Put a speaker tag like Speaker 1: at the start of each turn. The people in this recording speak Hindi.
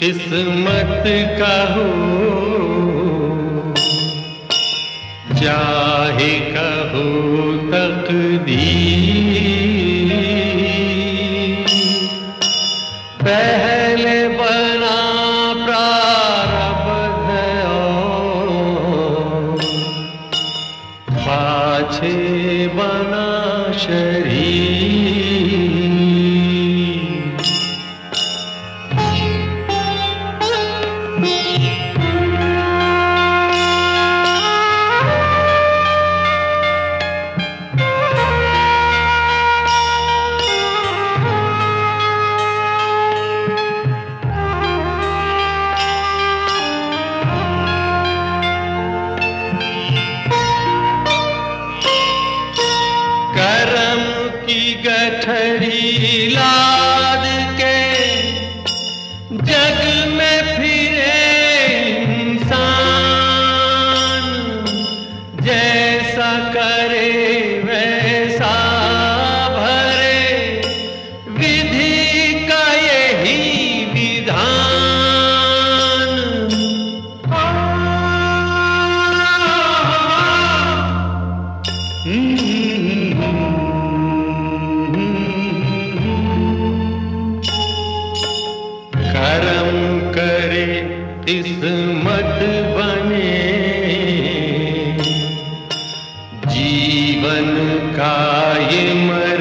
Speaker 1: किस्मत कहो। चाहे कहो तकदीर। पहले बना प्रारब्ध पाछे बना शरीर। गठरी लाद जैसा करे वैसा भरे। विधि का यही विधान। करम करे किस्मत बने। जीवन का ये मरम